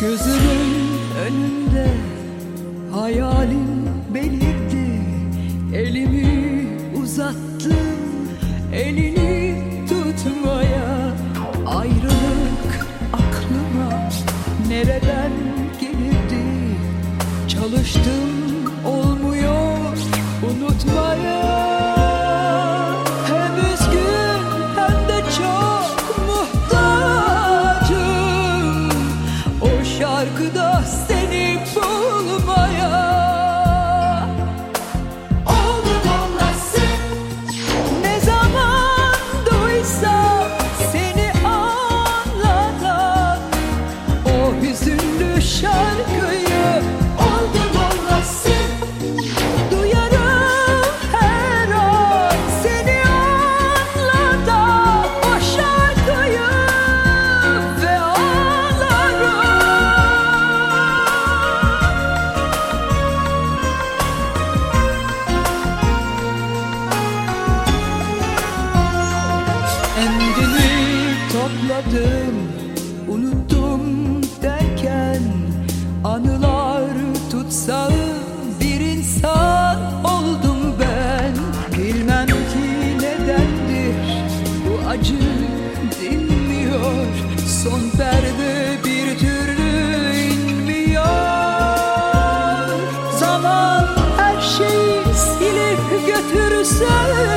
Gözümün önünde hayalim belirdi. Elimi uzattım elini tutmaya. Ayrılık aklıma nereden gelirdi? Çalıştım hatırladım Unuttum derken Anılar tutsağı bir insan oldum ben. Bilmem ki nedendir bu acı dinmiyor. Son perde bir türlü inmiyor. Zaman her şeyi silip götürse